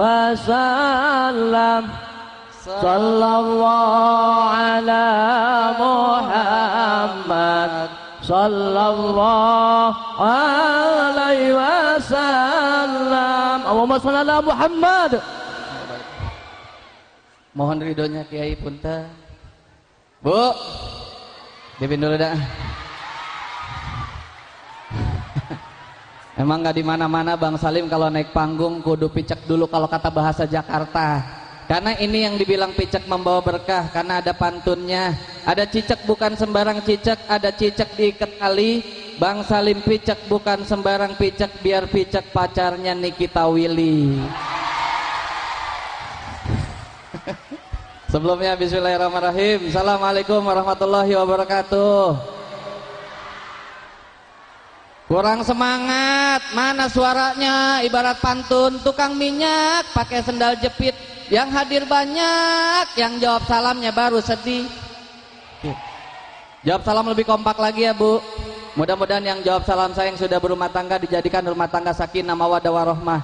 وسلم صلى الله على محمد صلى الله عليه وسلم اللهم صل على محمد Mohon ridhonya Kiai Punta. Bu, Dipin dulu dah. Emang nggak di mana-mana Bang Salim kalau naik panggung kudu picek dulu kalau kata bahasa Jakarta. Karena ini yang dibilang picek membawa berkah karena ada pantunnya. Ada cicek bukan sembarang cicek, ada cicek diikat tali. Bang Salim picek bukan sembarang picek biar picek pacarnya Nikita Willy. Sebelumnya bismillahirrahmanirrahim. Assalamualaikum warahmatullahi wabarakatuh. Kurang semangat, mana suaranya? Ibarat pantun tukang minyak pakai sendal jepit. Yang hadir banyak, yang jawab salamnya baru sedih. Jawab salam lebih kompak lagi ya Bu. Mudah-mudahan yang jawab salam saya yang sudah berumah tangga dijadikan rumah tangga sakinah mawaddah warahmah.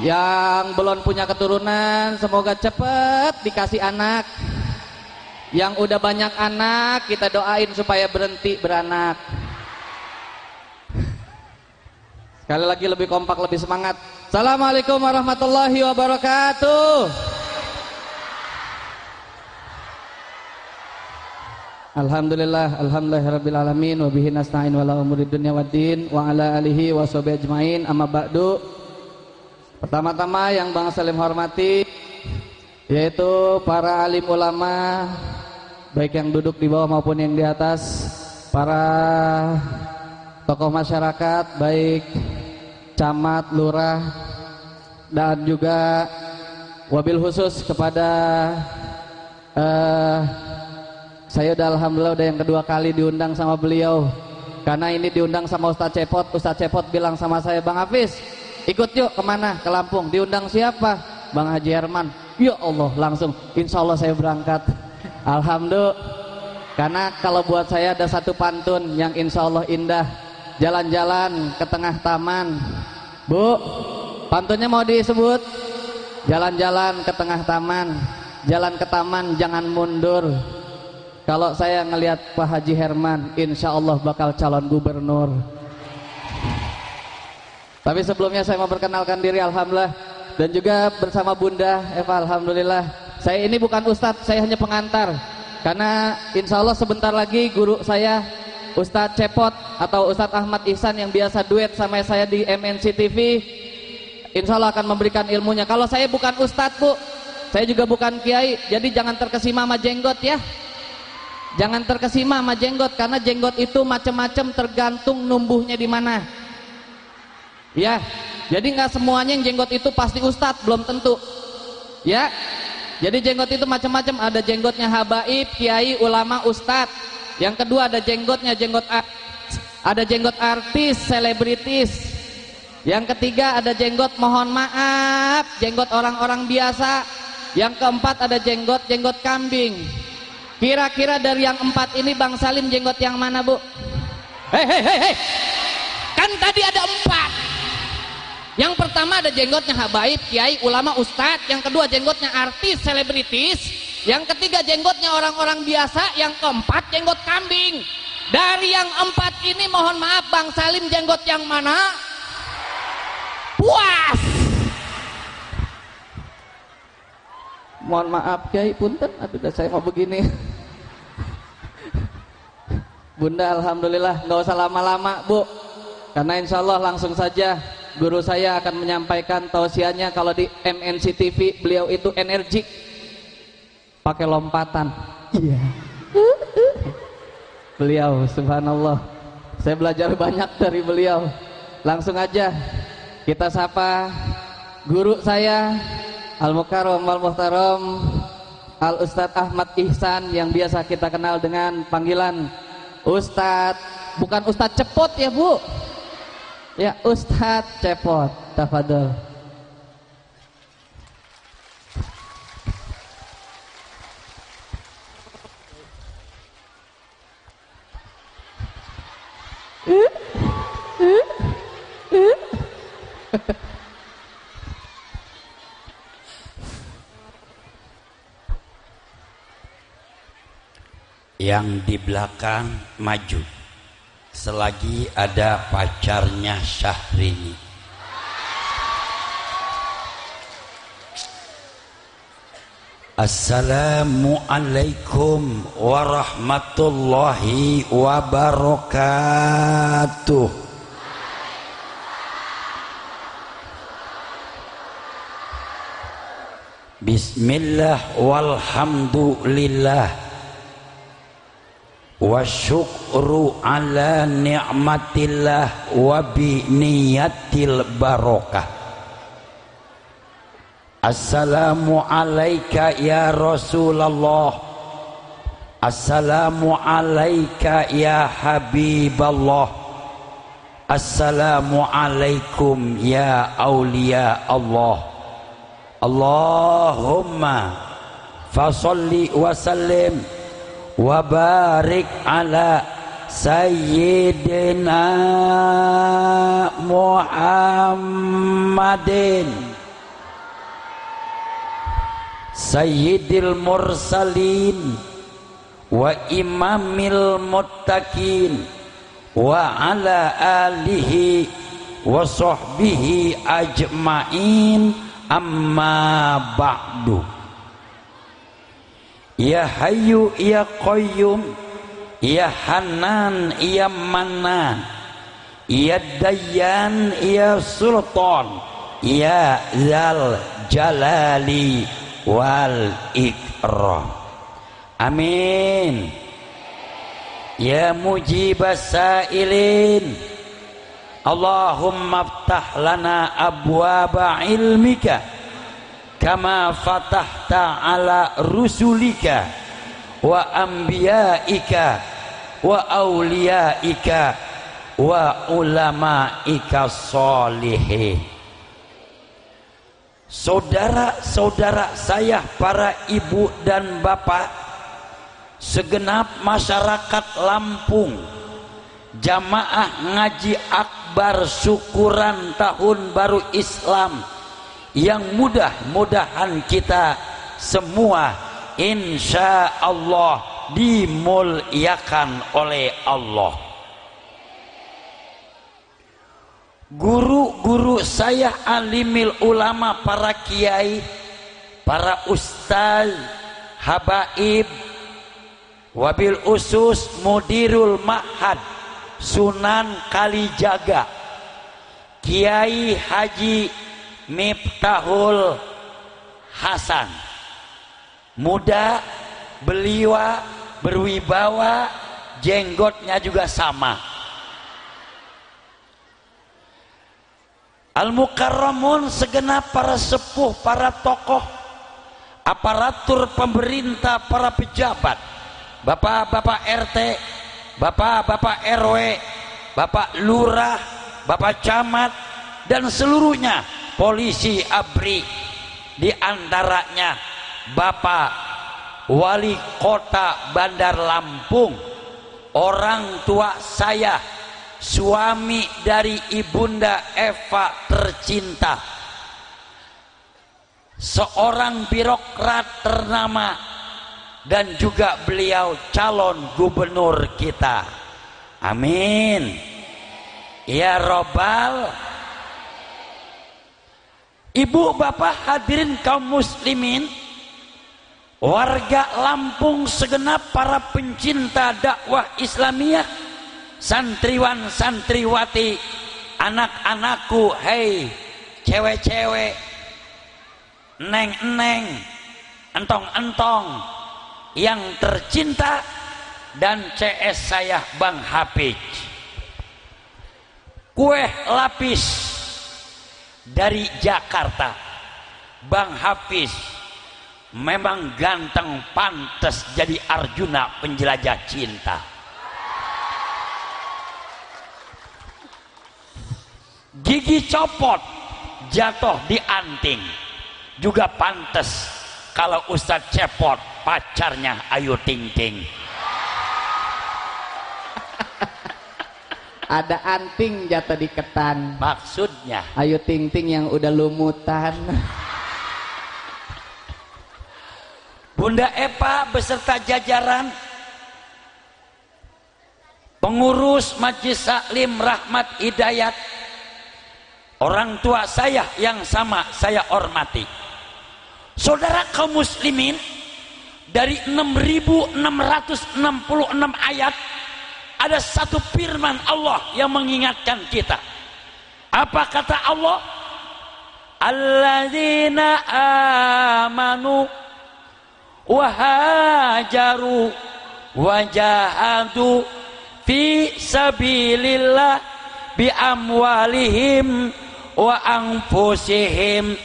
Yang belum punya keturunan semoga cepat dikasih anak. Yang udah banyak anak kita doain supaya berhenti beranak. Sekali lagi lebih kompak, lebih semangat. Assalamualaikum warahmatullahi wabarakatuh. Alhamdulillah, alhamdulillahirabbil alamin wa bihi nasta'in wala umuri dunya waddin wa ala alihi wa sahbihi ajmain amma ba'du. Pertama-tama yang Bang Salim hormati yaitu para alim ulama baik yang duduk di bawah maupun yang di atas, para tokoh masyarakat baik camat, lurah dan juga wabil khusus kepada uh, saya udah alhamdulillah udah yang kedua kali diundang sama beliau. Karena ini diundang sama Ustadz Cepot Ustadz Cepot bilang sama saya Bang Hafiz ikut yuk ke mana? Ke Lampung. Diundang siapa? Bang Haji Herman. Ya Allah langsung. Insya Allah saya berangkat. Alhamdulillah. Karena kalau buat saya ada satu pantun yang insya Allah indah jalan-jalan ke tengah taman. Bu pantunnya mau disebut? Jalan-jalan ke tengah taman. Jalan ke taman jangan mundur. Kalau saya ngelihat Pak Haji Herman insya Allah bakal calon gubernur. Tapi sebelumnya saya mau perkenalkan diri Alhamdulillah. Dan juga bersama Bunda Eva Alhamdulillah. Saya ini bukan Ustadz saya hanya pengantar. Karena insya Allah sebentar lagi guru saya Ustadz Cepot atau Ustadz Ahmad Ihsan yang biasa duet sama saya di MNC TV Insya Allah akan memberikan ilmunya. Kalau saya bukan Ustadz Bu saya juga bukan Kiai. Jadi jangan terkesima sama jenggot ya. Jangan terkesima sama jenggot karena jenggot itu macam-macam tergantung numbuhnya di mana. Ya jadi nggak semuanya yang jenggot itu pasti Ustadz belum tentu. Ya jadi jenggot itu macam-macam ada jenggotnya habaib kiai ulama ustadz yang kedua ada jenggotnya jenggot ada jenggot artis selebritis. Yang ketiga ada jenggot mohon maaf jenggot orang-orang biasa. Yang keempat ada jenggot jenggot kambing. Kira-kira dari yang empat ini Bang Salim jenggot yang mana bu? Hei hei hei hei. Kan tadi ada empat. Yang pertama ada jenggotnya habaib kiai ulama ustadz. Yang kedua jenggotnya artis selebritis yang ketiga jenggotnya orang-orang biasa, yang keempat jenggot kambing. Dari yang empat ini mohon maaf Bang Salim jenggot yang mana? Puas. mohon maaf Kiai punten aduh saya mau begini Bunda Alhamdulillah nggak usah lama-lama Bu karena insya Allah langsung saja guru saya akan menyampaikan tausiahnya kalau di MNC TV beliau itu energik pakai lompatan. Iya. Beliau subhanallah. Saya belajar banyak dari beliau. Langsung aja kita sapa guru saya Al Mukarram Al Muhtaram Al Ustadz Ahmad Ihsan yang biasa kita kenal dengan panggilan Ustadz bukan Ustadz Cepot ya Bu? Ya Ustadz Cepot tafadol yang di belakang maju. Selagi ada pacarnya Syahrini Assalamualaikum warahmatullahi wabarakatuh. Bismillah walhamdulillah. Wa syukru ala ni'matillah wa bi niyatil barokah Assalamu alayka ya Rasulullah. Assalamu alayka ya Habiballah. Assalamu alaikum ya Aulia Allah. Allahumma fasalli wa sallim wa barik ala sayyidina Muhammadin sayyidil mursalin wa imamil muttaqin wa ala alihi wa sahbihi ajmain amma ba'du. Ya hayyu ya qayyum ya hanan ya manan ya dayyan ya sultan ya zal jalali. Wal Ikram Amin. Ya Mujibas Sailin. Allahumma aftah lana abwaba ilmika kama fatahta ala rusulika wa anbiyaika wa auliyaika wa ulamaika solihin Saudara-saudara saya para ibu dan bapak segenap masyarakat Lampung jamaah ngaji akbar syukuran tahun baru Islam yang mudah-mudahan kita semua insya Allah dimuliakan oleh Allah guru-guru saya alimil ulama para kiai para ustaz habaib wabil usus mudirul ma'had sunan kalijaga kiai haji Miftahul Hasan. Muda beliwa berwibawa jenggotnya juga sama Al-Mukarramun segenap para sepuh, para tokoh aparatur pemerintah, para pejabat Bapak-bapak RT Bapak-bapak RW Bapak Lurah Bapak Camat dan seluruhnya polisi abri. Di antaranya Bapak Wali Kota Bandar Lampung. Orang tua saya suami dari ibunda Eva tercinta. Seorang birokrat ternama dan juga beliau calon gubernur kita. Amin. Ya robbal. Ibu bapak hadirin kaum muslimin warga Lampung segenap para pencinta dakwah Islamiyah santriwan santriwati anak-anakku hei cewek-cewek neng-neng entong-entong yang tercinta dan CS saya Bang Hafiz kue lapis dari Jakarta. Bang Hafiz memang ganteng pantas jadi Arjuna penjelajah cinta gigi copot jatuh di anting. Juga pantas kalau Ustadz cepot pacarnya Ayu Ting Ting. Ada anting jatuh di ketan. Maksudnya? Ayo ting ting yang udah lumutan. Bunda Epa beserta jajaran. Pengurus Majlis Saklim Rahmat Hidayat orang tua saya yang sama saya hormati. Saudara kaum muslimin dari 6666 ayat ada satu firman Allah yang mengingatkan kita. Apa kata Allah? Alladzina amanu wahajaru wajahadu fi sabilillah bi amwalihim wa anfusihim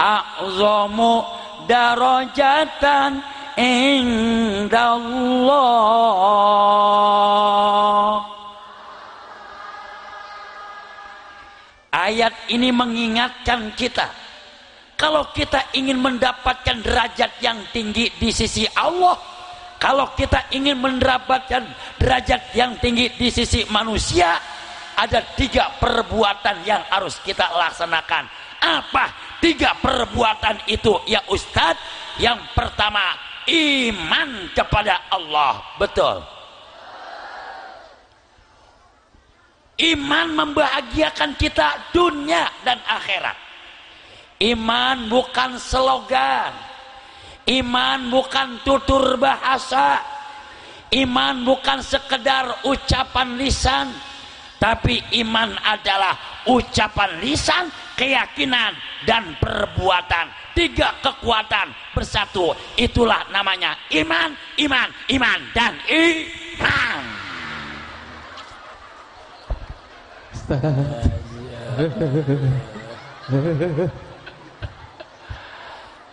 a'zamu darajatan indallah. Ayat ini mengingatkan kita kalau kita ingin mendapatkan derajat yang tinggi di sisi Allah kalau kita ingin mendapatkan derajat yang tinggi di sisi manusia ada tiga perbuatan yang harus kita laksanakan apa tiga perbuatan itu ya Ustadz yang pertama iman kepada Allah betul iman membahagiakan kita dunia dan akhirat Iman bukan slogan. Iman bukan tutur bahasa. Iman bukan sekedar ucapan lisan. Tapi iman adalah ucapan lisan, keyakinan, dan perbuatan. Tiga kekuatan bersatu. Itulah namanya iman, iman, iman, dan iman.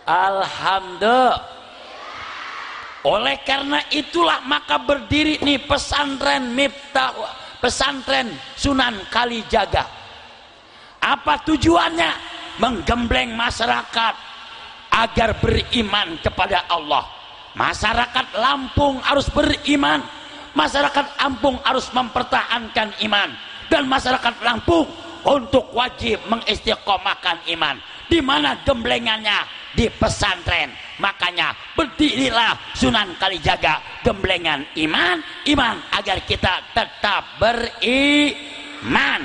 Alhamdulillah. Oleh karena itulah maka berdiri nih pesantren Miftah pesantren Sunan Kalijaga. Apa tujuannya? Menggembleng masyarakat agar beriman kepada Allah. Masyarakat Lampung harus beriman. Masyarakat Lampung harus mempertahankan iman dan masyarakat Lampung untuk wajib mengistiqomahkan iman. Di mana gemblengannya? Di pesantren. Makanya berdirilah Sunan Kalijaga gemblengan iman, iman agar kita tetap beriman.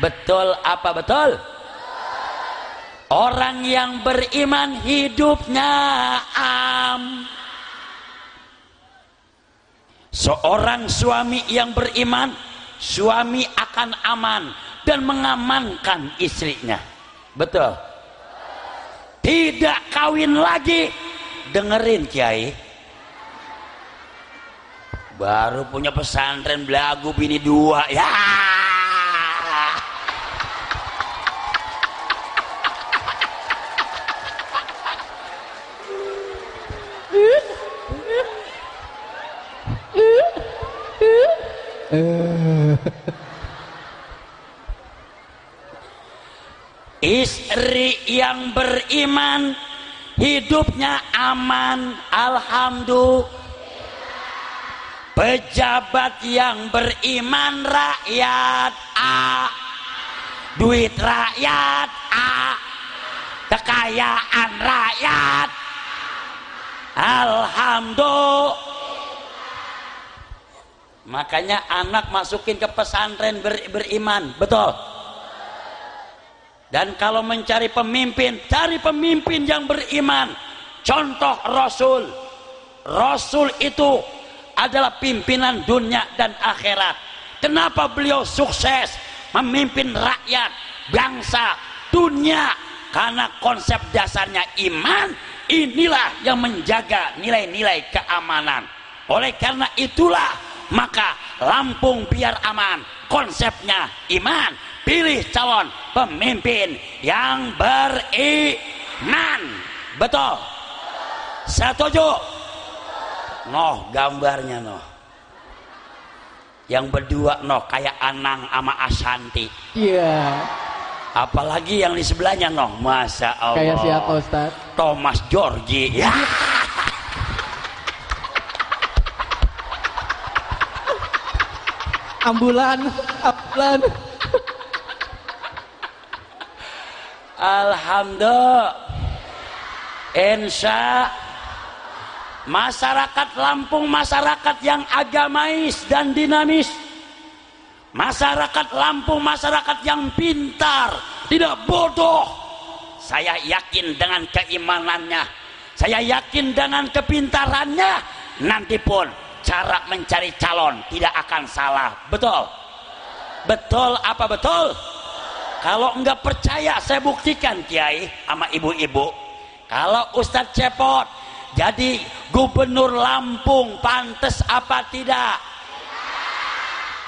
Betul apa betul? Orang yang beriman hidupnya am. Seorang suami yang beriman, suami akan aman dan mengamankan istrinya. Betul. Tidak kawin lagi. Dengerin Kiai. Baru punya pesantren belagu bini dua. Ya. Istri yang beriman hidupnya aman, alhamdulillah. Pejabat yang beriman rakyat A. Duit rakyat A. Kekayaan rakyat Alhamdulillah. Makanya anak masukin ke pesantren ber, beriman, betul. Dan kalau mencari pemimpin, cari pemimpin yang beriman. Contoh Rasul Rasul itu adalah pimpinan dunia dan akhirat. Kenapa beliau sukses memimpin rakyat, bangsa, dunia? Karena konsep dasarnya iman, inilah yang menjaga nilai-nilai keamanan. Oleh karena itulah, maka Lampung biar aman. Konsepnya iman. Pilih calon pemimpin yang beriman. Betul. Setuju. Noh gambarnya noh. Yang berdua noh kayak Anang sama Asanti. Iya. Apalagi yang di sebelahnya noh. Masa Allah. Kayak siapa Ustaz? Thomas Georgi. Ya. Ambulan, ambulan. Alhamdulillah. Insya masyarakat Lampung masyarakat yang agamais dan dinamis. Masyarakat Lampung masyarakat yang pintar, tidak bodoh. Saya yakin dengan keimanannya, saya yakin dengan kepintarannya, nanti pun cara mencari calon tidak akan salah. Betul? Betul apa betul? Kalau enggak percaya saya buktikan Kiai sama ibu-ibu. Kalau Ustadz Cepot jadi gubernur Lampung pantas apa tidak?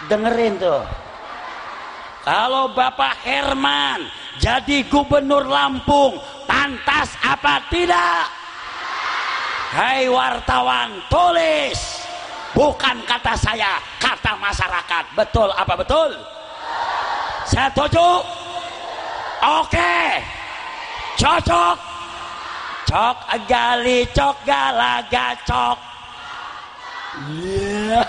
Dengerin tuh. Kalau Bapak Herman jadi gubernur Lampung pantas apa tidak? Hai wartawan tulis bukan kata saya kata masyarakat betul apa betul saya setuju oke. Cocok. Cok gali cok galaga cok yeah.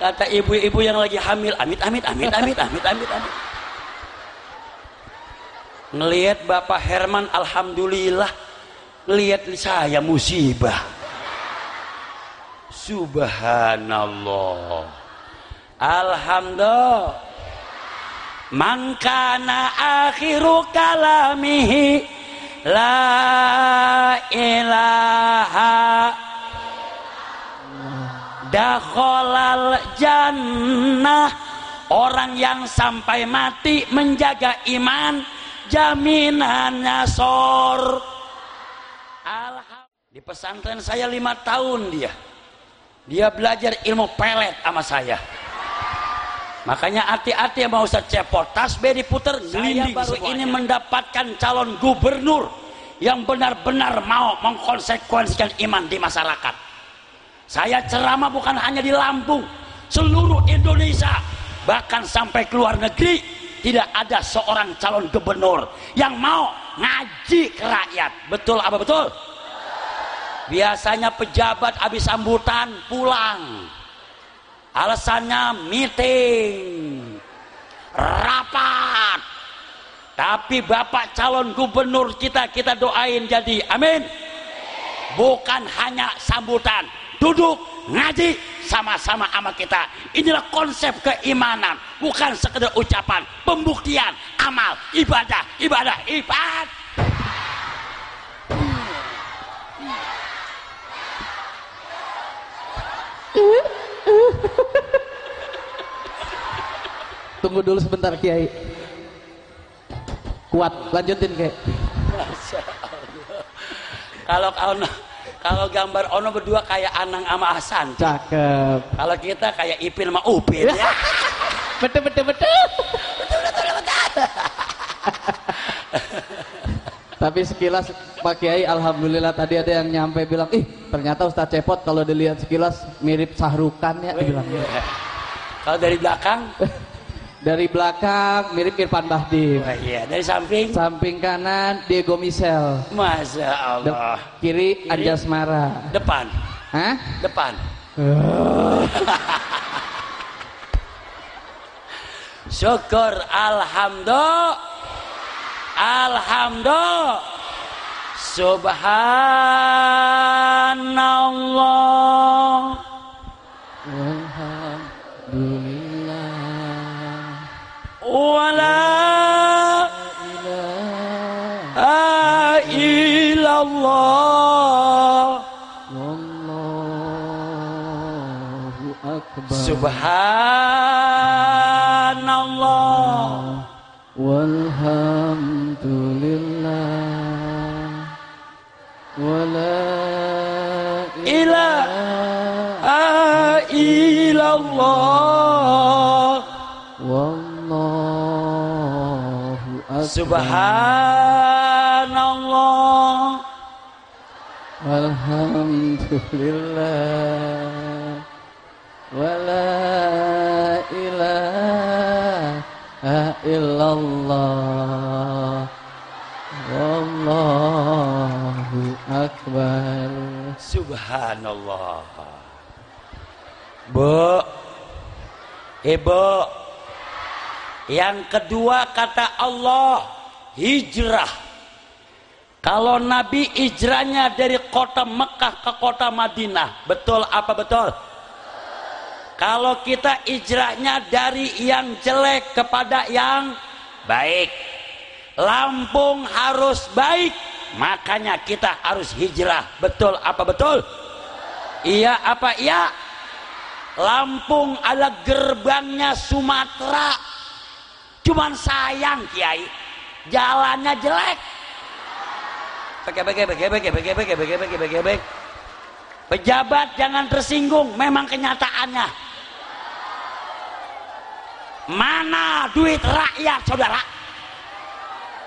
kata ibu-ibu yang lagi hamil amit amit amit amit amit amit amit. Ngelihat bapak Herman alhamdulillah. Ngelihat saya musibah subhanallah. Alhamdulillah. Mangkana akhiru kalamihi la ilaha dakhalal jannah. Orang yang sampai mati menjaga iman jaminannya sor. Di pesantren saya lima tahun dia dia belajar ilmu pelet sama saya makanya hati-hati mau Ustaz cepot tasbih diputer saya baru semuanya. ini mendapatkan calon gubernur yang benar-benar mau mengkonsekuensikan iman di masyarakat saya ceramah bukan hanya di Lampung, seluruh Indonesia, bahkan sampai ke luar negeri tidak ada seorang calon gubernur yang mau ngaji ke rakyat. Betul apa betul? Biasanya pejabat habis sambutan pulang. Alasannya meeting, rapat. Tapi Bapak calon gubernur kita kita doain jadi. Amin. Bukan hanya sambutan, duduk ngaji sama-sama sama kita inilah konsep keimanan bukan sekedar ucapan pembuktian amal ibadah ibadah ibadah Tunggu dulu sebentar Kiai. Kuat, lanjutin Kiai. Kalau kau kalau gambar Ono berdua kayak Anang sama Hasan. Cakep. Kalau kita kayak Ipin sama Upin ya. betul betul betul. betul betul betul. Tapi sekilas Pak Kiai Alhamdulillah tadi ada yang nyampe bilang ih ternyata Ustaz Cepot kalau dilihat sekilas mirip Sahrukan ya dibilang. Kalau dari belakang Dari belakang mirip Irfan Bahdim. Oh, iya, dari samping. Samping kanan Diego Michel. Masya Allah. De kiri, kiri Anjas Mara. Depan. Hah? Depan. Syukur alhamdulillah. Alhamdulillah. Subhan Yang kedua kata Allah Hijrah Kalau Nabi hijrahnya dari kota Mekah ke kota Madinah Betul apa betul? Kalau kita hijrahnya dari yang jelek kepada yang baik Lampung harus baik Makanya kita harus hijrah Betul apa betul? Iya apa iya? Lampung adalah gerbangnya Sumatera. Cuman sayang Kiai, jalannya jelek. Pejabat jangan tersinggung, memang kenyataannya. Mana duit rakyat, saudara?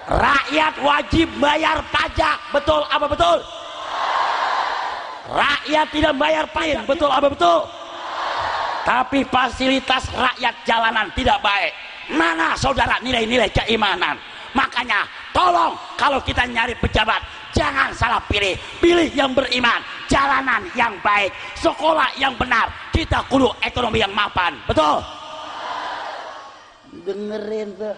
Rakyat wajib bayar pajak, betul apa betul? Rakyat tidak bayar pajak, betul apa betul? Tapi fasilitas rakyat jalanan tidak baik. Mana saudara nilai-nilai keimanan? Makanya tolong kalau kita nyari pejabat jangan salah pilih. Pilih yang beriman, jalanan yang baik, sekolah yang benar. Kita kudu ekonomi yang mapan. Betul? Dengerin tuh.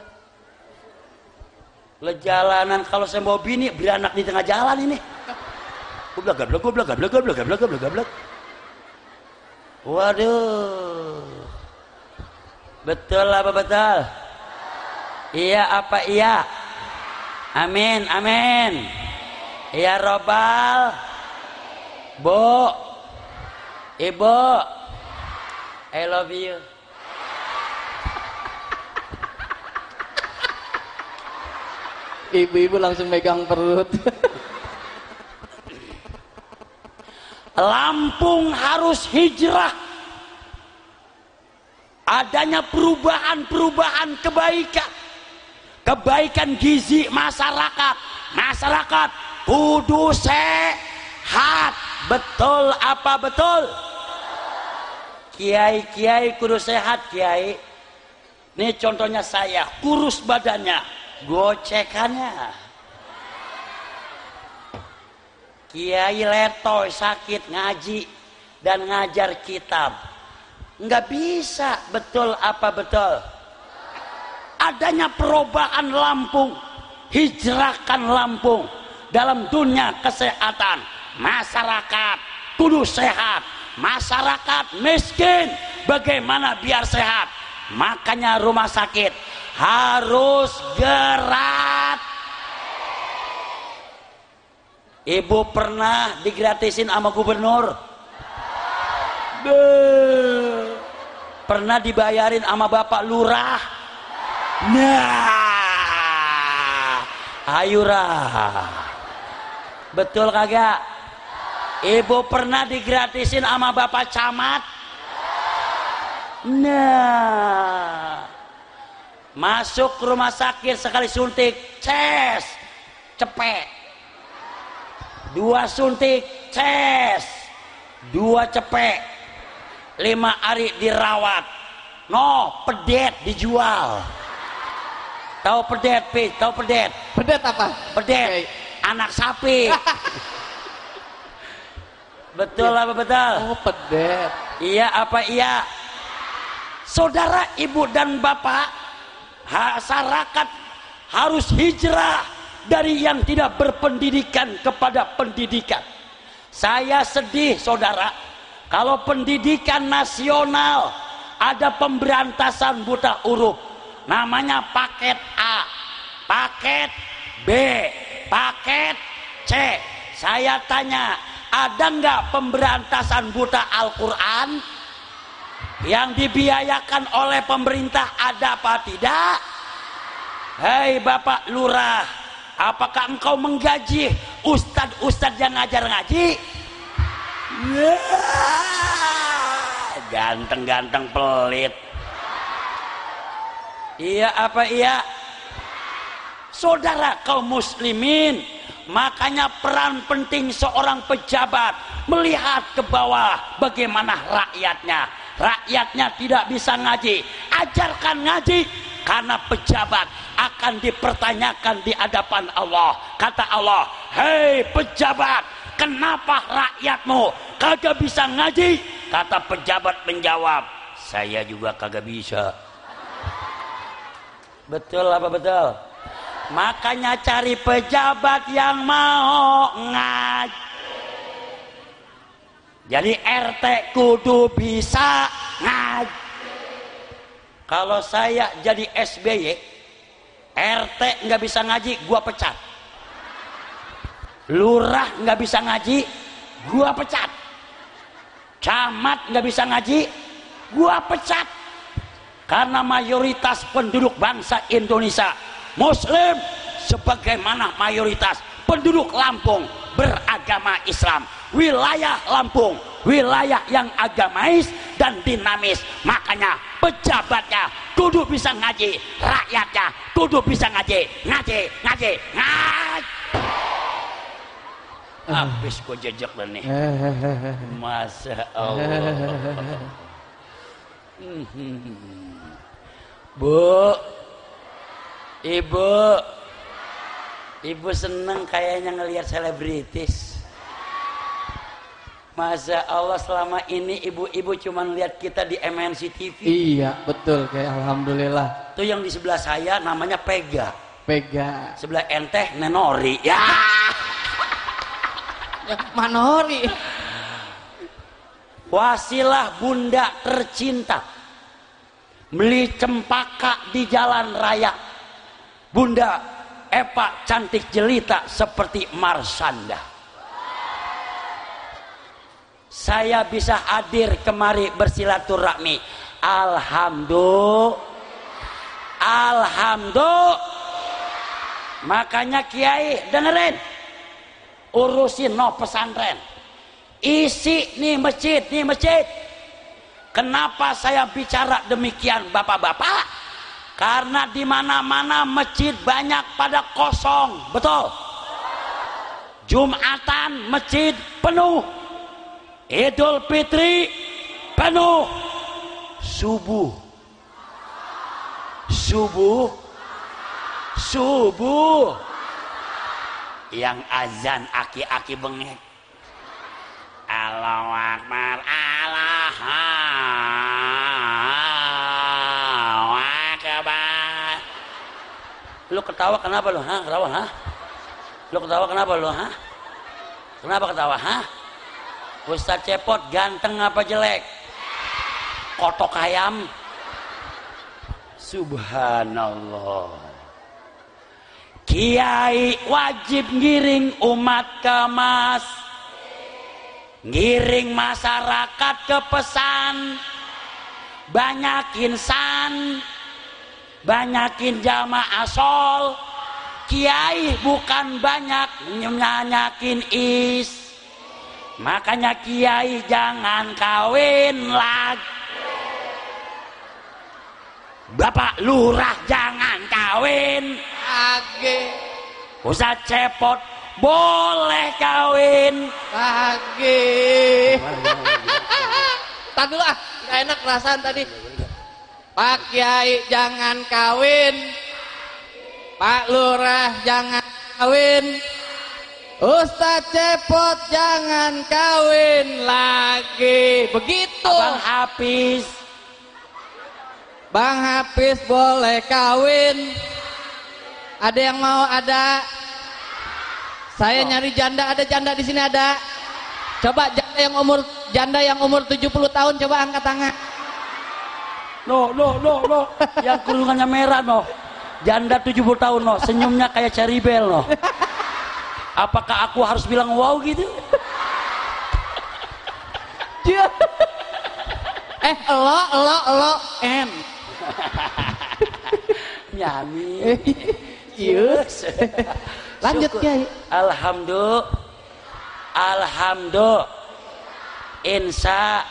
Le jalanan kalau saya mau bini beranak di tengah jalan ini. Goblok goblok goblok goblok goblok goblok goblok. Waduh. Betul apa betul? Iya apa iya? Amin, amin. Iya Robal. Bu. Ibu. I love you. Ibu-ibu langsung megang perut Lampung harus hijrah. Adanya perubahan-perubahan kebaikan. Kebaikan gizi masyarakat. Masyarakat kudu sehat. Betul apa betul? Kiai-kiai kudu sehat, kiai. Ini contohnya saya, kurus badannya, gocekannya. Kiai letoy sakit ngaji dan ngajar kitab. Nggak bisa, betul apa betul? Adanya perubahan Lampung, hijrahkan Lampung dalam dunia kesehatan. Masyarakat kudu sehat, masyarakat miskin bagaimana biar sehat? Makanya rumah sakit harus gerak Ibu pernah digratisin sama gubernur? Be. Pernah dibayarin sama bapak lurah? Nah, ayurah. Betul kagak? Ibu pernah digratisin sama bapak camat? Nah, masuk rumah sakit sekali suntik, ces, cepet dua suntik ces dua cepek lima hari dirawat. No pedet dijual. Tahu pedet pi? Tahu pedet? Pedet apa? pedet. Anak sapi. Betul apa betul? Oh, pedet. iya apa iya? Saudara ibu dan bapak masyarakat harus hijrah dari yang tidak berpendidikan kepada pendidikan. Saya sedih saudara, kalau pendidikan nasional ada pemberantasan buta huruf. Namanya paket A, paket B, paket C. Saya tanya, ada nggak pemberantasan buta Al-Quran? yang dibiayakan oleh pemerintah ada apa tidak? Hei Bapak Lurah, apakah engkau menggaji ustad-ustad yang ngajar ngaji? Ganteng-ganteng pelit. Iya apa iya? Saudara kaum muslimin, makanya peran penting seorang pejabat melihat ke bawah bagaimana rakyatnya. Rakyatnya tidak bisa ngaji, ajarkan ngaji karena pejabat akan dipertanyakan di hadapan Allah. Kata Allah, "Hei pejabat, kenapa rakyatmu kagak bisa ngaji?" Kata pejabat menjawab, "Saya juga kagak bisa." Betul apa betul? Makanya cari pejabat yang mau ngaji. Jadi RT kudu bisa ngaji. Kalau saya jadi SBY, RT nggak bisa ngaji, gua pecat. Lurah nggak bisa ngaji, gua pecat. Camat nggak bisa ngaji, gua pecat. Karena mayoritas penduduk bangsa Indonesia Muslim sebagaimana mayoritas penduduk Lampung beragama Islam. Wilayah Lampung, wilayah yang agamais dan dinamis. Makanya pejabatnya kudu bisa ngaji, rakyatnya kudu bisa ngaji, ngaji, ngaji, ngaji. Habis gue jejak nih. Masa Allah. Bu, ibu, ibu seneng kayaknya ngelihat selebritis. Masa Allah selama ini ibu-ibu cuma lihat kita di MNC TV. Iya, betul kayak alhamdulillah. Itu yang di sebelah saya namanya Pega. Pega. Sebelah enteh Nenori. Ya. Manori. Wasilah bunda tercinta. Beli cempaka di jalan raya. Bunda Epa cantik jelita seperti Marsanda. Saya bisa hadir kemari bersilaturahmi. Alhamdulillah. Alhamdulillah. Makanya Kiai dengerin. Urusin no pesantren. Isi nih masjid, nih masjid. Kenapa saya bicara demikian Bapak-bapak? Karena di mana-mana masjid banyak pada kosong, betul? Jumatan masjid penuh. Idul Fitri penuh. Subuh. Subuh. Subuh. Yang azan aki-aki bengek. Allahu Akbar. Allahu Akbar. Lu ketawa kenapa lu? Hah? Ketawa, hah? Lu ketawa kenapa lu? Hah? Kenapa ketawa, hah? Ustaz Cepot ganteng apa jelek? Kotok ayam. Subhanallah. Kiai wajib ngiring umat ke mas. Ngiring masyarakat ke pesan. Banyakin san. Banyakin jamaah sol. Kiai bukan banyak nyanyakin is. Makanya kiai jangan kawin lagi. Bapak lurah jangan kawin. Age. Ustaz cepot boleh kawin. Age. Tak dulu ah, nggak enak perasaan tadi. Pak Kiai jangan kawin. Pak Lurah jangan kawin. Ustaz Cepot jangan kawin lagi. Begitu. Abang Hafiz. Bang Hafiz boleh kawin. Ada yang mau ada? Saya nyari janda, ada janda di sini ada. Coba janda yang umur janda yang umur 70 tahun coba angkat tangan. No, no, no, no. Yang kerudungannya merah, no. Janda 70 tahun, no. Senyumnya kayak ceribel, no. Apakah aku harus bilang wow gitu? Eh, lo, lo, lo, M. Nyanyi. Lanjut. Kiai. Alhamdulillah. Alhamdulillah. Insya.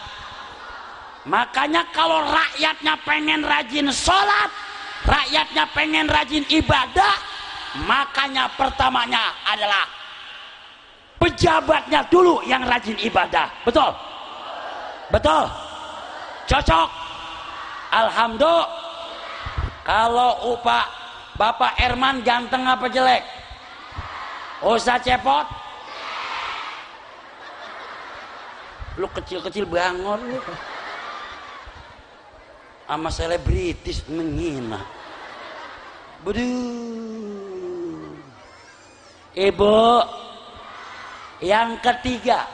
Makanya kalau rakyatnya pengen rajin sholat, rakyatnya pengen rajin ibadah, makanya pertamanya adalah pejabatnya dulu yang rajin ibadah. Betul? Betul? Cocok? Alhamdulillah. Kalau upah Bapak Erman ganteng apa jelek? Usah cepot? Lu kecil-kecil bangun lu. Sama selebritis menghina. Beduh. Ibu, yang ketiga,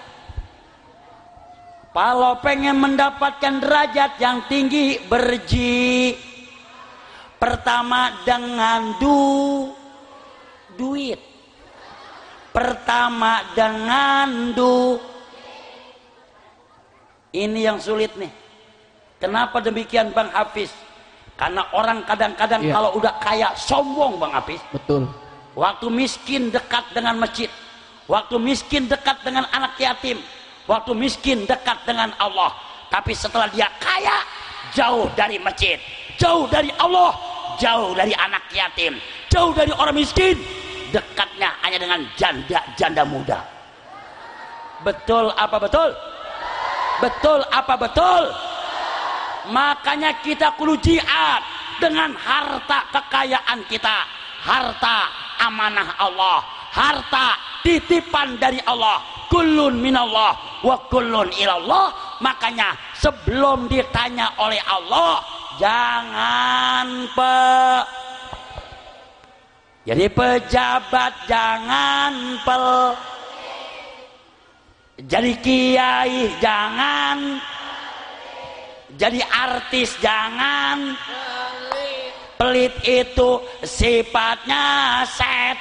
kalau pengen mendapatkan derajat yang tinggi berji pertama dengan du duit pertama dengan du ini yang sulit nih kenapa demikian Bang Hafiz karena orang kadang-kadang Iya. kalau udah kaya sombong Bang Hafiz Betul. Waktu miskin dekat dengan masjid. Waktu miskin dekat dengan anak yatim. Waktu miskin dekat dengan Allah. Tapi setelah dia kaya, jauh dari masjid. Jauh dari Allah. Jauh dari anak yatim. Jauh dari orang miskin. Dekatnya hanya dengan janda-janda muda. Betul apa betul? Betul apa betul? Makanya kita kudu jihad dengan harta kekayaan kita. Harta amanah Allah. Harta titipan dari Allah. Kullun minallah wa kullun ilallah. Makanya sebelum ditanya oleh Allah, jangan pe jadi pejabat jangan pel jadi kiai jangan. Jadi artis jangan. Pelit itu sifatnya set.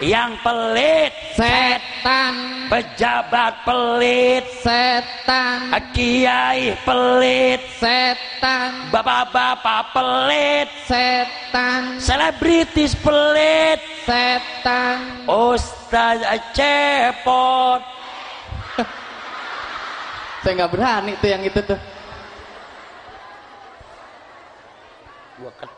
Yang pelit Setan, pejabat pelit. Setan, kiai pelit. Setan, bapak-bapak pelit. Setan, selebritis pelit. Setan. ustaz cepot. Saya nggak berani tuh yang itu tuh. gua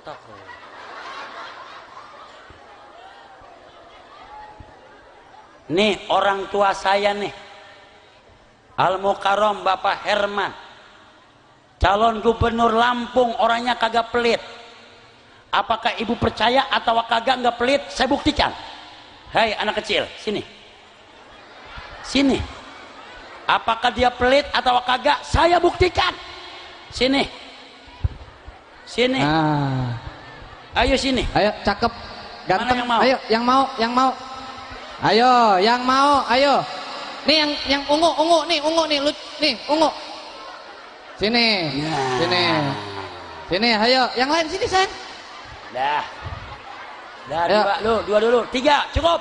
nih orang tua saya nih. Al Mukarram Bapak Herman. Calon gubernur Lampung orangnya kagak pelit. Apakah ibu percaya atau kagak nggak pelit? Saya buktikan. Hai anak kecil sini. Sini. Apakah dia pelit atau kagak? Saya buktikan. Sini. Sini. Ah, ayo sini. Ayo cakep, ganteng. yang mau? Ayo, yang mau, yang mau. Ayo, yang mau, ayo. Nih yang yang ungu ungu nih ungu nih lu nih ungu. Sini, Nah. sini, sini. Ayo, yang lain sini sayang. dah dah Ayo. dua lu dua dulu tiga cukup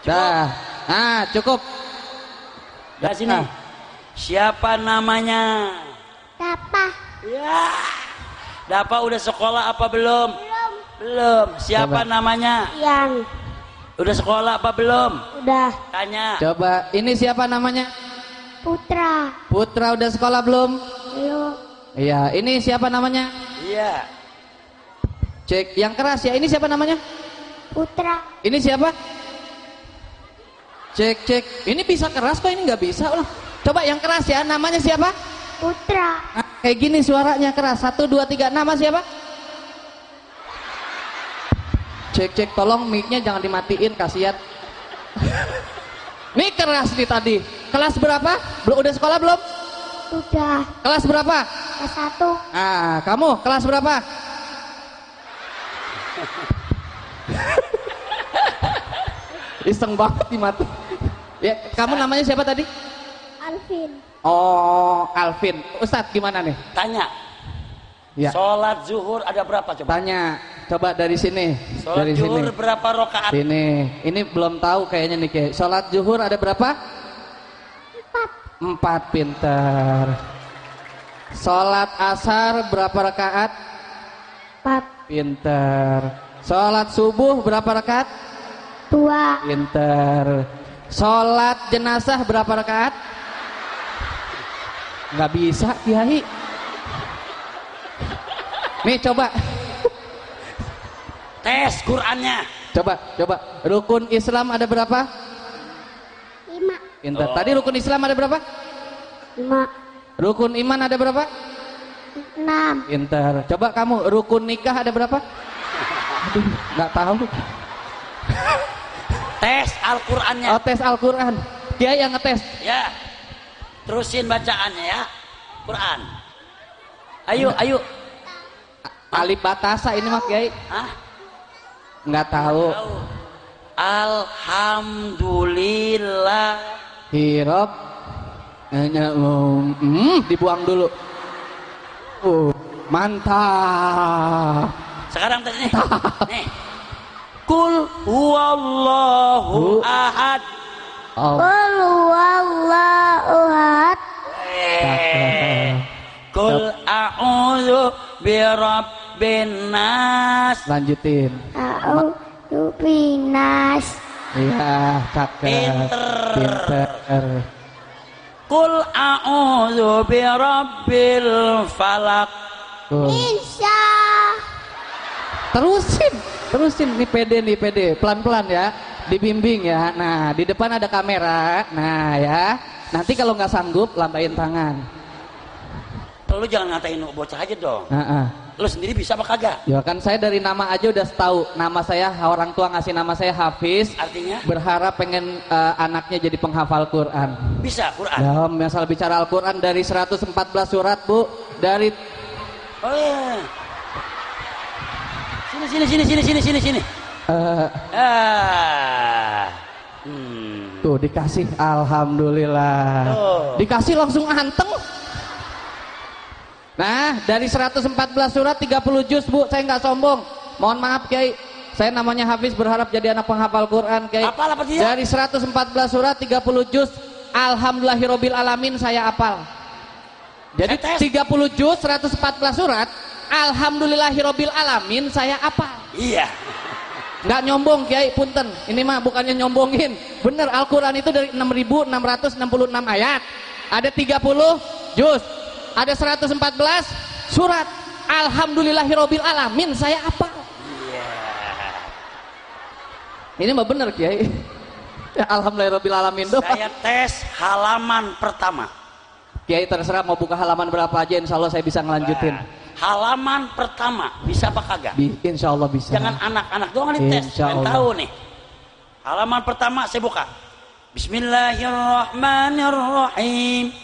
Dah, nah cukup. dah sini Ah. siapa namanya Papa, ya Dapa udah sekolah apa belum belum belum siapa Coba. namanya yang udah sekolah apa belum udah tanya Coba, ini siapa namanya? putra Putra udah sekolah belum? belum Iya, ini siapa namanya? iya Cek, yang keras ya. Ini siapa namanya? putra Ini siapa? Cek, cek. Ini bisa keras kok, ini nggak bisa loh. Coba yang keras ya, namanya siapa? putra Nah, kayak gini suaranya keras. Satu, dua, tiga. Nama siapa? Cek, cek. Tolong mic-nya jangan dimatiin, kasihan. Nih keras nih tadi. Kelas berapa? Belum udah sekolah belum? udah Kelas berapa? ke satu Ah, kamu kelas berapa? Iseng banget di mata. Ya, kamu namanya siapa tadi? Alvin Oh, Alvin. Ustadz gimana nih? tanya Ya. sholat zuhur ada berapa coba Tanya. Coba dari sini. sholat dari sini. zuhur berapa rokaat Sini. Ini belum tahu kayaknya nih. Kayak. Sholat zuhur ada berapa? empat Empat pinter. Sholat asar berapa rakaat? Empat. Pinter. Sholat subuh berapa rakaat? Dua. Pinter. Sholat jenazah berapa rakaat? Nggak bisa, Kiai. Nih coba, Tes Qurannya. coba, coba. Rukun Islam ada berapa? Lima. Pinter. Tadi rukun Islam ada berapa? Lima. Rukun iman ada berapa? Enam. Pinter. Coba kamu rukun nikah ada berapa? Aduh, nggak tahu. Tes Al-Qur'annya. Oh, tes Al-Quran. Kiai yang ngetes. Ya. Terusin bacaannya ya. Quran. Ayo, ayo. Alif batasa ini mah Kiai. Hah? Nggak tahu. Tahu. Alhamdulillah. Hirop. Hanya hmm, dibuang dulu. Uh, mantap. Sekarang tes nih. Nih. Kul huwallahu ahad. Oh, Qul huwallahu ahad. Kul a'udzu birabbin nas. lanjutin. A'udzu binas. Iya, cakep. Pinter. Pinter. Kul a'udzu birabbil falak. Insya. Terusin, terusin nih pede nih pede, pelan-pelan ya, dibimbing ya. Nah di depan ada kamera, nah ya. Nanti kalau nggak sanggup lambain tangan. Lu jangan ngatain bocah aja dong. Nah, ah. Lu sendiri bisa apa kagak? Ya kan saya dari nama aja udah tahu nama saya orang tua ngasih nama saya Hafiz. Artinya Berharap pengen eh, anaknya jadi penghafal Quran. bisa Quran. Ya, masalah bicara Al-Quran dari 114 surat bu, dari Oh iya. Sini sini sini sini sini sini sini. eh, Ah. Hmm. tuh dikasih, alhamdulillah. Tuh. Dikasih langsung anteng. Nah, dari 114 surat 30 juz, Bu. Saya nggak sombong. Mohon maaf, Kiai. Saya namanya Hafiz berharap jadi anak penghafal Quran, Kiai. Apal apa dia? Dari 114 surat 30 juz, alhamdulillahirabbil alamin saya apal. Jadi Saya tes. 30 juz 114 surat, alhamdulillahirabbil alamin saya apal. Iya. Nggak nyombong Kiai, punten. Ini mah bukannya nyombongin. Bener, Al-Quran itu dari 6.666 ayat. Ada 30 juz. Ada 114 surat. Alhamdulillahirabbil alamin saya apa? Iya. Ini mah bener Kiai. Ya, Alhamdulillahirabbil alamin doang. Saya tes halaman pertama. Kiai terserah mau buka halaman berapa aja insya Allah saya bisa ngelanjutin. Nah, halaman pertama bisa apa kagak? Bi- insya Allah bisa. Jangan anak-anak doang dites. Insya Pengen Allah. tahu nih. Halaman pertama saya buka. Bismillahirrahmanirrahim.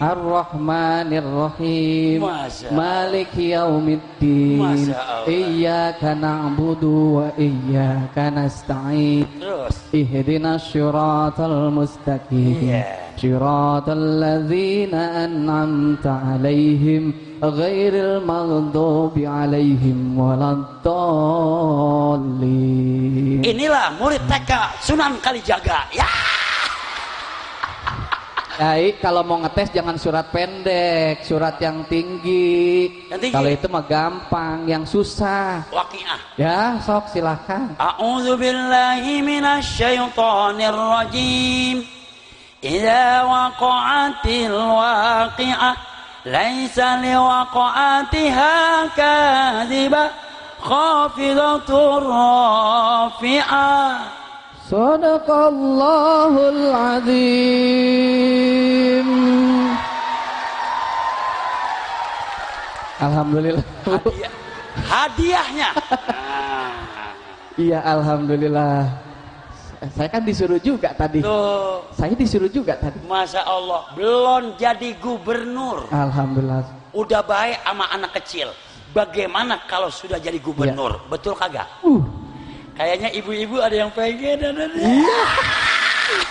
Ar-Rahmanir Rahim Maliki Yaumiddin. Iyyaka na'budu wa iyyaka nasta'in. Ihdinas siratal mustaqim. Yeah. Siratal ladzina an'amta 'alaihim ghairil maghdubi 'alaihim waladdallin. Inilah murid TK Sunan Kalijaga. Ya. Baik, kalau mau ngetes jangan surat pendek, surat yang tinggi. Yang tinggi. Kalau itu mah gampang, yang susah. Waqiah. Ya, sok silakan. A'udzu billahi minasyaitonir rajim. Idza waqa'atil waqi'ah laisa liwaqa'atiha kadhibah khafidatur rafi'ah Sadaqallahul azim. Alhamdulillah. Hadiah, hadiahnya Iya, alhamdulillah. Saya kan disuruh juga tadi. tuh Saya disuruh juga tadi. Masya Allah belum jadi gubernur Alhamdulillah. udah baik sama anak kecil bagaimana kalau sudah jadi gubernur betul kagak Uh, kayaknya ibu-ibu ada yang pengen ada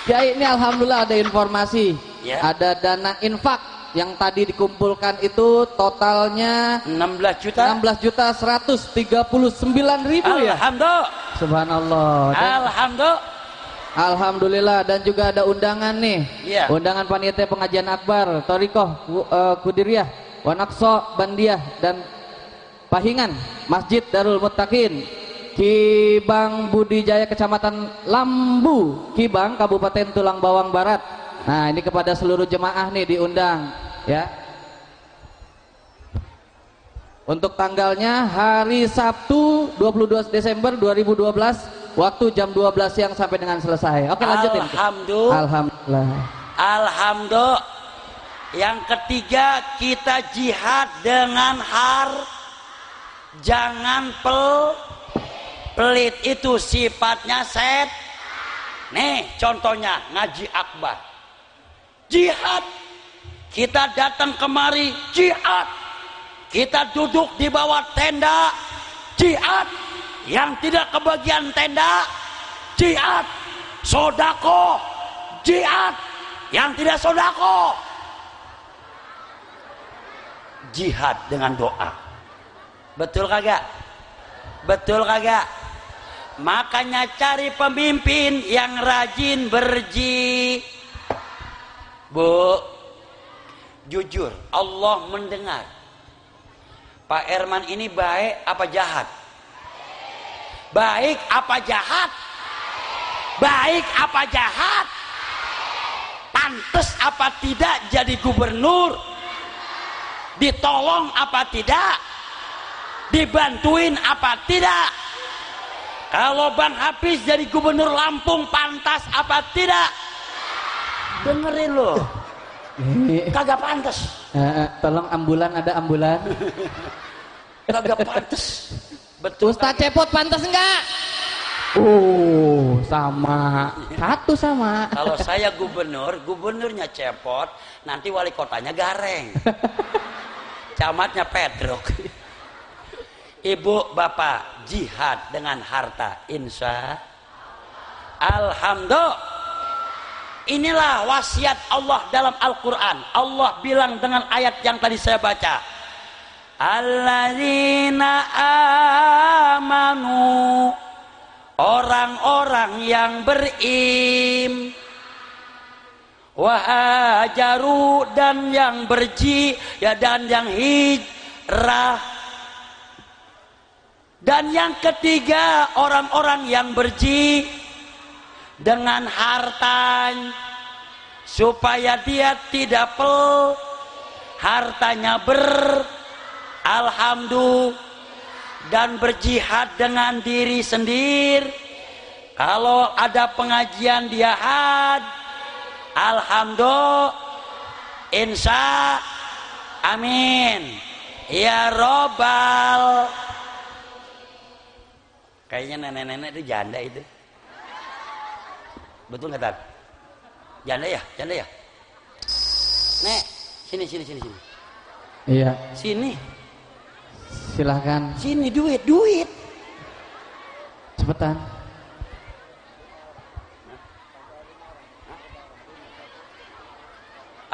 ya ini alhamdulillah ada informasi. Ya. Ada dana infak yang tadi dikumpulkan itu totalnya 16 juta 16 juta 139 ribu ya. Alhamdulillah Subhanallah. Dan Alhamdulillah Alhamdulillah dan juga ada undangan nih. Iya. Undangan panitia pengajian akbar, Torikoh, Ku- eh, Kudiriyah, Wanakso, Bandiah dan Pahingan, Masjid Darul Muttaqin, Kibang Budi Jaya Kecamatan Lambu, Kibang Kabupaten Tulang Bawang Barat. Nah, ini kepada seluruh jemaah nih diundang, ya. Untuk tanggalnya hari Sabtu 22 Desember 2012 waktu jam 12 siang sampai dengan selesai. Oke lanjutin. Alhamdulillah. Alhamdulillah. Alhamdulillah. Yang ketiga kita jihad dengan har. Jangan pel pelit itu sifatnya set. Nih contohnya ngaji akbar. Jihad. Kita datang kemari jihad. Kita duduk di bawah tenda jihad. Yang tidak kebagian tenda jihad. Sodako jihad. Yang tidak sodako jihad dengan doa. Betul kagak? Betul kagak? Makanya cari pemimpin yang rajin berji. Bu, jujur, Allah mendengar. Pak Erman ini baik apa jahat? Baik apa jahat? Baik apa jahat? Pantes apa tidak jadi gubernur? Ditolong apa tidak? Dibantuin apa tidak? Kalau Bang Hafiz jadi gubernur Lampung pantas apa tidak? Dengerin lo, Ini, kagak pantas, tolong ambulan ada ambulan. kagak pantas. Betul. Ustaz Cepot pantas enggak? Oh, sama. Satu sama. Kalau saya gubernur, gubernurnya cepot, nanti wali kotanya gareng. Camatnya Petruk. Ibu, bapak, jihad dengan harta, insya Alhamdulillah. Inilah wasiat Allah dalam Al-Quran. Allah bilang dengan ayat yang tadi saya baca. Alladzina amanu orang-orang yang berim wahajaru dan yang berji ya dan yang hijrah dan yang ketiga orang-orang yang berji dengan harta supaya dia tidak pel hartanya ber alhamdulillah dan berjihad dengan diri sendiri. Kalau ada pengajian dia had alhamdulillah insya amin. Ya robbal kayaknya nenek-nenek itu janda itu. Betul nggak Tat? janda ya? Janda ya? Nek sini sini sini sini. Iya, sini. Silahkan. Sini duit duit. Cepetan.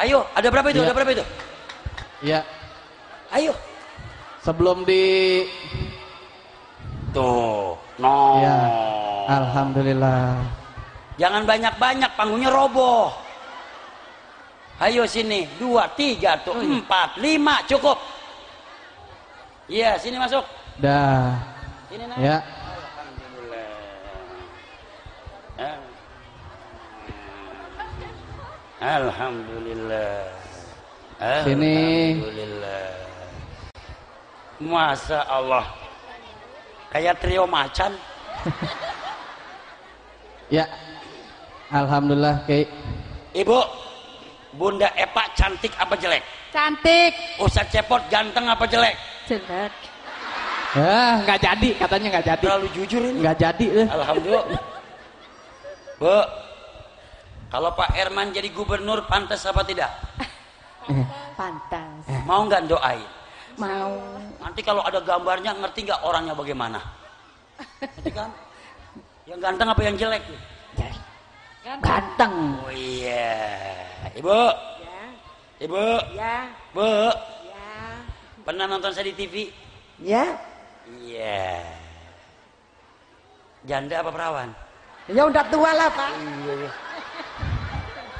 ayo ada berapa itu? Iya. ada berapa itu? Iya, ayo. Sebelum di tuh no Iya. Alhamdulillah. jangan banyak-banyak panggungnya roboh ayo sini dua tiga tuh empat lima cukup iya sini masuk Dah. sini nak Ya. Alhamdulillah. Alhamdulillah. Sini. Alhamdulillah. Masa Allah. Kayak trio macan. Ya. Alhamdulillah, Ki. Ibu, Bunda Epa cantik apa jelek? Cantik. Ustaz Cepot ganteng apa jelek? Jelek. Ah, nggak jadi, katanya nggak jadi. Terlalu jujur ini. Nggak jadi eh. Alhamdulillah. Bu, kalau Pak Herman jadi gubernur pantas apa tidak? Pantas. Mau nggak doain? Mau. Nanti kalau ada gambarnya ngerti nggak orangnya bagaimana? Ngerti kan? Yang ganteng apa yang jelek? Ganteng. Oh iya. Ibu, Ya. ibu, Ya. bu, Ya. pernah nonton saya di TV? Ya. Iya. Janda apa perawan? Ya udah tua lah pak.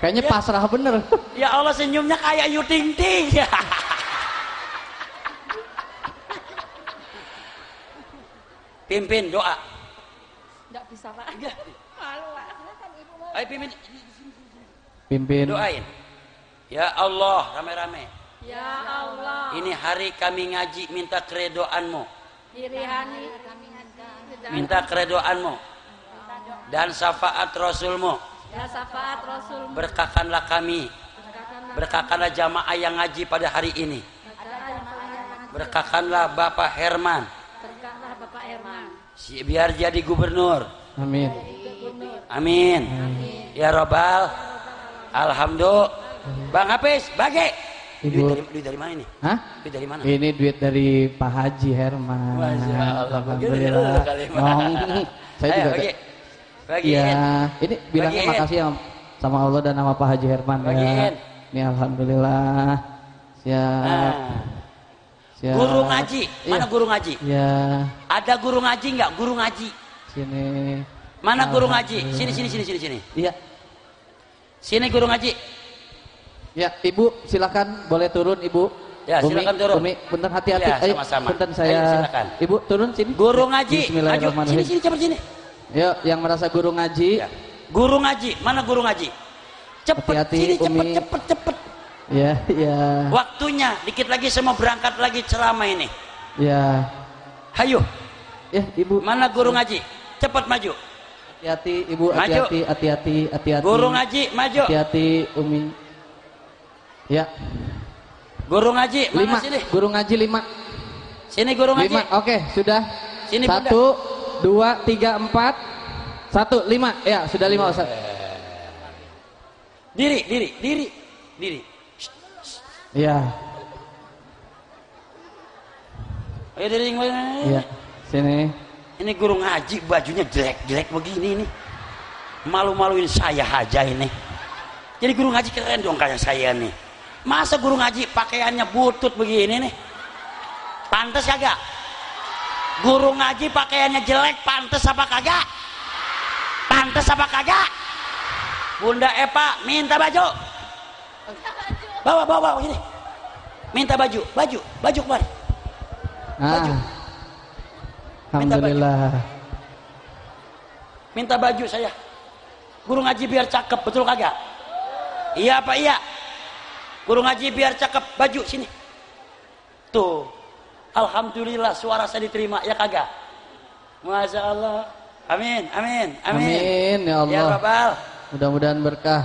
Kayaknya pasrah bener. Ya Allah senyumnya kayak Ayu Ting Ting. Pimpin doa. Enggak bisa, Pak. Iya. Malu, Pak. Ayo pimpin Pimpin. doain. Ya Allah, rame-rame. Ya Allah, Ini hari kami ngaji minta keredoanmu. dirihani Minta keredoanmu. Dan syafaat Rasulmu. ya syafaat Rasul Berkahkanlah kami. Berkahkanlah jamaah yang ngaji pada hari ini. Berkahkanlah Bapak Herman. Si- Biar jadi gubernur. Amin. Amin. Ya Robbal. Alhamdulillah. Bang Hafiz, bagi. Duit Ibu. dari, duit dari mana ini? Hah? Duit dari mana? Ini duit dari Pak Haji Herman. Masya Allah. Alhamdulillah. Ngong. Saya Ayo, juga. bagi. Bagi. Iya, ini bilangnya Bagiin. makasih ya sama Allah dan sama Pak Haji Herman ya. Bagiin. Ini alhamdulillah. Siap. Nah, Siap. guru ngaji. Mana Iya. guru ngaji? Ya, Ada guru ngaji nggak? Guru ngaji. sini. Mana guru ngaji? Sini sini sini sini sini. Iya. Sini guru ngaji. Ya, Ibu silakan boleh turun Ibu. Ya, Umi, silakan turun. Umi, punten hati-hati. Ya, Ayo, sama-sama. Ayo, saya. silakan. Ibu turun sini. Guru ngaji. Maju. Sini Bismillahirrahmanirrahim. sini cepet sini. Yuk, yang merasa guru ngaji. Ya. Guru ngaji. Mana guru ngaji? Cepet sini cepet Umi. cepet cepet. Ya, ya, Waktunya dikit lagi saya mau berangkat lagi ceramah ini. ya. Hayo, Ya, Ibu. mana guru ngaji? Cepat maju. Hati-hati, Ibu. Hati-hati, hati-hati, hati-hati. Guru ngaji maju. Hati-hati, Umi. Ya, Guru ngaji mana lima. sini? Guru ngaji lima. Sini guru ngaji. Lima. Oke, sudah. Sini, Bunda. Satu, dua, tiga, empat. Satu, lima. Ya, sudah lima, Ustaz. Diri, diri, diri, diri. Ya, Ayo diri yang mana? ya. Sini. Ini guru ngaji bajunya jelek-jelek begini nih. Malu-maluin saya aja ini. Jadi guru ngaji keren dong kayak saya nih. Masa guru ngaji pakaiannya butut begini nih? Pantes kagak? Guru ngaji pakaiannya jelek pantes apa kagak? Pantes apa kagak? Bunda Epa minta baju. Bawa bawa bawa sini. Minta baju, baju, baju kemari. Baju. Ah. Minta baju. Alhamdulillah. minta baju saya guru ngaji biar cakep betul kagak iya apa iya guru ngaji biar cakep baju sini tuh alhamdulillah suara saya diterima ya kagak masya Allah amin amin amin, Amin, ya Allah. ya Mudah-mudahan berkah.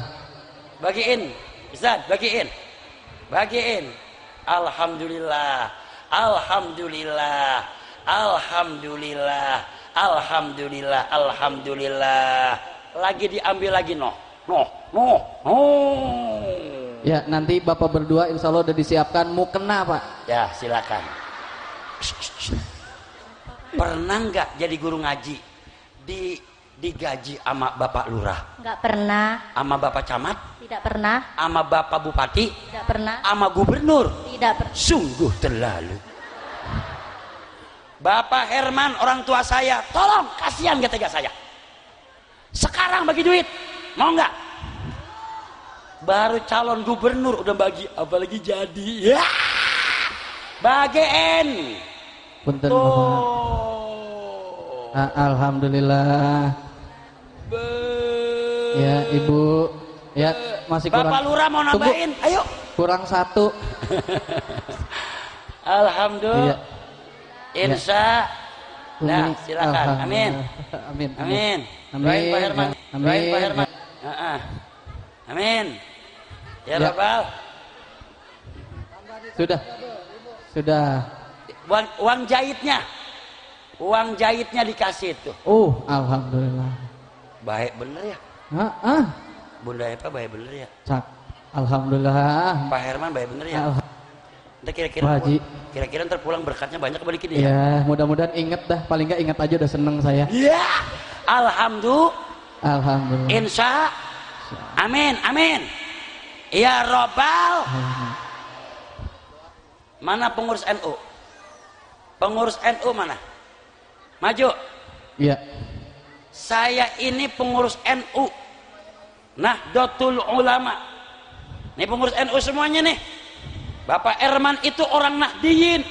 bagiin Ustaz bagiin bagiin. Alhamdulillah. Alhamdulillah. Alhamdulillah. Alhamdulillah. Alhamdulillah. Lagi diambil lagi noh. Noh noh noh. Ya, nanti Bapak berdua insya Allah udah disiapkan. Mukena, Pak. ya silakan. Pernah nggak jadi guru ngaji? Di digaji sama bapak lurah. Enggak pernah, sama bapak camat. Tidak pernah, sama bapak bupati. Tidak pernah, sama gubernur. Tidak pernah. sungguh terlalu. Bapak Herman orang tua saya tolong kasihan ketiga saya. Sekarang bagi duit. Mau nggak? Baru calon gubernur udah bagi apalagi jadi. Ya! Bagiin Punten. Ah, Alhamdulillah. Be- Ya, Ibu. Ya, masih kurang. Bapak Lurah mau Tunggu, nambahin ayo kurang satu. Alhamdulillah Iya. Insya Nah, silakan. Amin. Amin. Amin. Amin. Doain Pak Herman. Amin. Pak Herman. Heeh. Amin. Ya, Ya. Rabbal. Sudah. Sudah. Uang, uang jahitnya. Uang jahitnya dikasih tuh. Oh, alhamdulillah. Baik bener ya. Ah, ah. Bunda Epa baik bener ya. Cak. Alhamdulillah. Pak Herman baik bener ya. Alhamdulillah. Ntar kira-kira kira-kira ntar pulang berkatnya banyak balikin ya. Ya, mudah-mudahan inget dah. Paling nggak inget aja udah seneng saya. Iya. Alhamdulillah. Alhamdulillah. Insya. Amin. Amin. Ya Robbal. Mana pengurus NU? Pengurus NU mana? Maju. Iya. saya ini pengurus NU Nahdlatul Ulama. Ini pengurus NU semuanya nih. Bapak Erman itu orang Nahdiyin.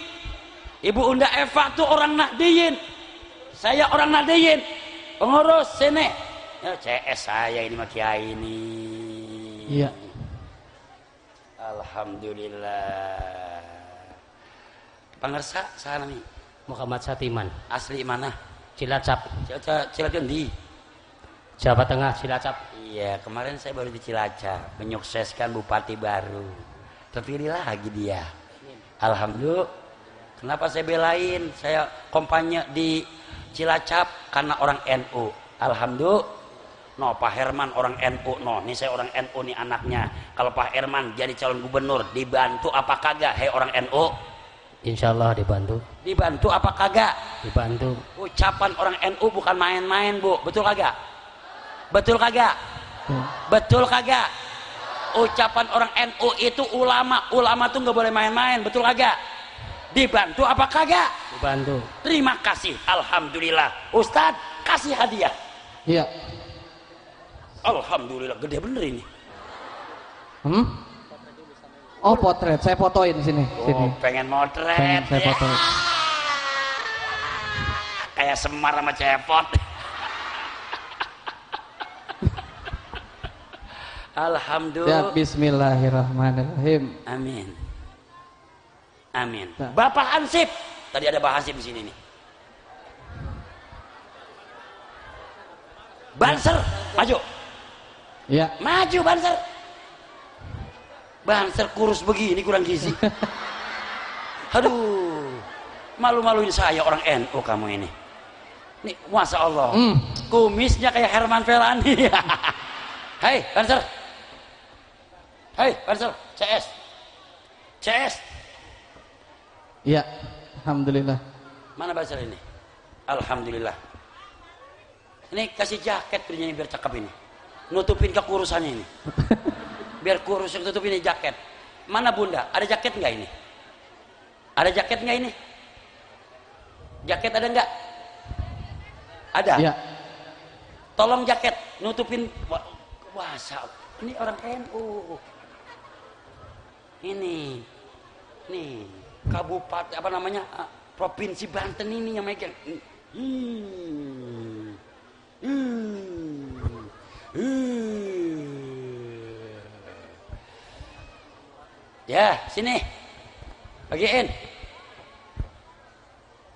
Ibu Unda Eva itu orang Nahdiyin. Saya orang Nahdiyin. Pengurus sini. Ya, CS saya ini mah kiai ini. Iya. Alhamdulillah. Pangersa sana nih. Muhammad Satiman. Asli mana? Cilacap. Cilacap Cilacap di. Jawa Tengah Cilacap Iya, kemarin saya baru di Cilacap menyukseskan bupati baru. Terpilih lagi dia. Alhamdulillah. Kenapa saya belain? Saya kompanya di Cilacap karena orang NU. Alhamdulillah. No, Pak Herman orang NU. No, ini saya orang NU nih anaknya. Kalau Pak Herman jadi calon gubernur, dibantu apa kagak? Hei orang NU. Insya Allah dibantu Dibantu apa kagak? dibantu Ucapan orang NU bukan main-main, Bu. Betul kagak? Betul kagak? Betul kagak? Ucapan orang NU itu ulama. Ulama tuh nggak boleh main-main. Betul kagak? Dibantu apa kagak? dibantu Terima kasih. Alhamdulillah. Ustadz, kasih hadiah. Iya. Alhamdulillah. Gede bener ini. Hmm? Oh potret, saya fotoin sini, sini. Oh, pengen motret. Pengen saya ya. fotoin. Kayak Semar sama Cepot. Alhamdulillah. Bismillahirrahmanirrahim. Amin. Amin. Nah. Bapak Hansip. Tadi ada Pak Hansip di sini nih. Banser, maju. Ya, Maju Banser. Banser kurus begini kurang gizi. Aduh. Malu-maluin saya orang NU kamu ini. Nih, Masya Allah. Hmm. Kumisnya kayak Herman Felani. Hai, Banser. Hai, Banser. CS. CS. ya. Alhamdulillah. Mana Banser ini? Alhamdulillah. Ini kasih jaket kerjanya biar cakep ini. Nutupin kekurusannya ini. Biar kurus yang tutup ini jaket. Mana bunda? Ada jaket nggak ini? Ada jaket nggak ini? Jaket ada nggak? Ada. Ya. Tolong jaket nutupin. Wah, wah ini orang NU. Ini, nih kabupaten apa namanya? ah, Provinsi Banten ini yang megang. Hmm. Hmm. Hmm. Ya, sini. Bagiin.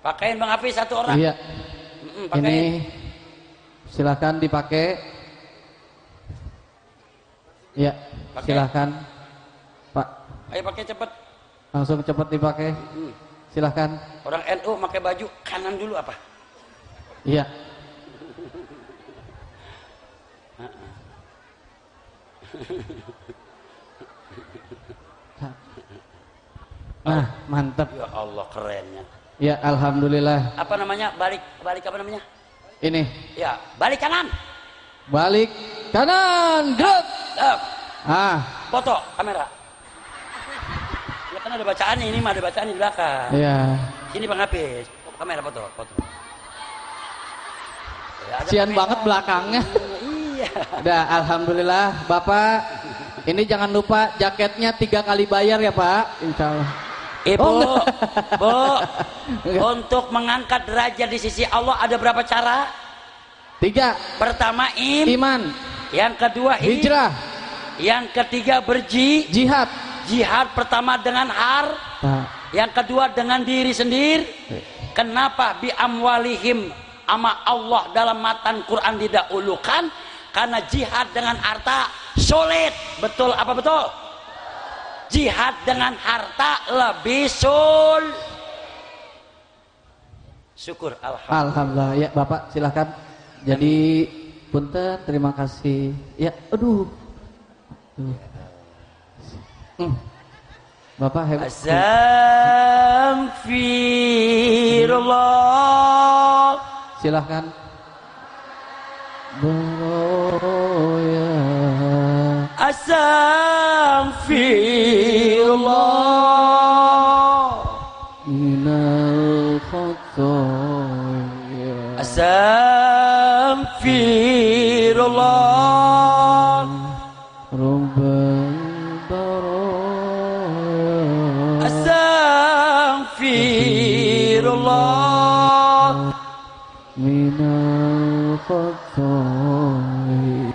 Pakaiin Bang Hafiz satu orang. Iya. Mm-mm, Ini silakan dipakai. Ya, Pakai. silakan. Ayo pakai cepet. langsung cepat dipakai. Hmm. Silakan. Orang NU pakai baju kanan dulu apa? Iya. Nah, mantap. Ya Allah kerennya. Ya, alhamdulillah. Apa namanya? Balik balik apa namanya? Ini Ya, balik kanan. balik kanan, gerak. Up. Ah, Foto kamera. Kan ada bacaannya ini mah ada bacaan di belakang. iya. Sini Bang Hafiz. Kamera foto, foto. Ya, Sian kamera. banget belakangnya. Iya. Udah, alhamdulillah, Bapak. Ini jangan lupa jaketnya tiga kali bayar ya Pak, Insya Allah. Ibu, Oh, enggak. Bu, untuk mengangkat derajat di sisi Allah ada berapa cara? Tiga, Pertama im, iman, yang kedua hi, hijrah, yang ketiga berji, jihad. Jihad pertama dengan har, Nah, yang kedua dengan diri sendiri. Kenapa bi amwalihim ama Allah dalam matan Quran didahulukan? Karena jihad dengan harta sulit. Betul apa betul? Jihad dengan harta lebih sul. Syukur alhamdulillah. alhamdulillah. Ya Bapak silahkan. Jadi punten, terima kasih. Ya, aduh. Tuh. Bapak hebat. Astagfirullah. Silahkan. Beroya. Astagfirullah. Minal khotoya. Astagfirullah. فقد صاغي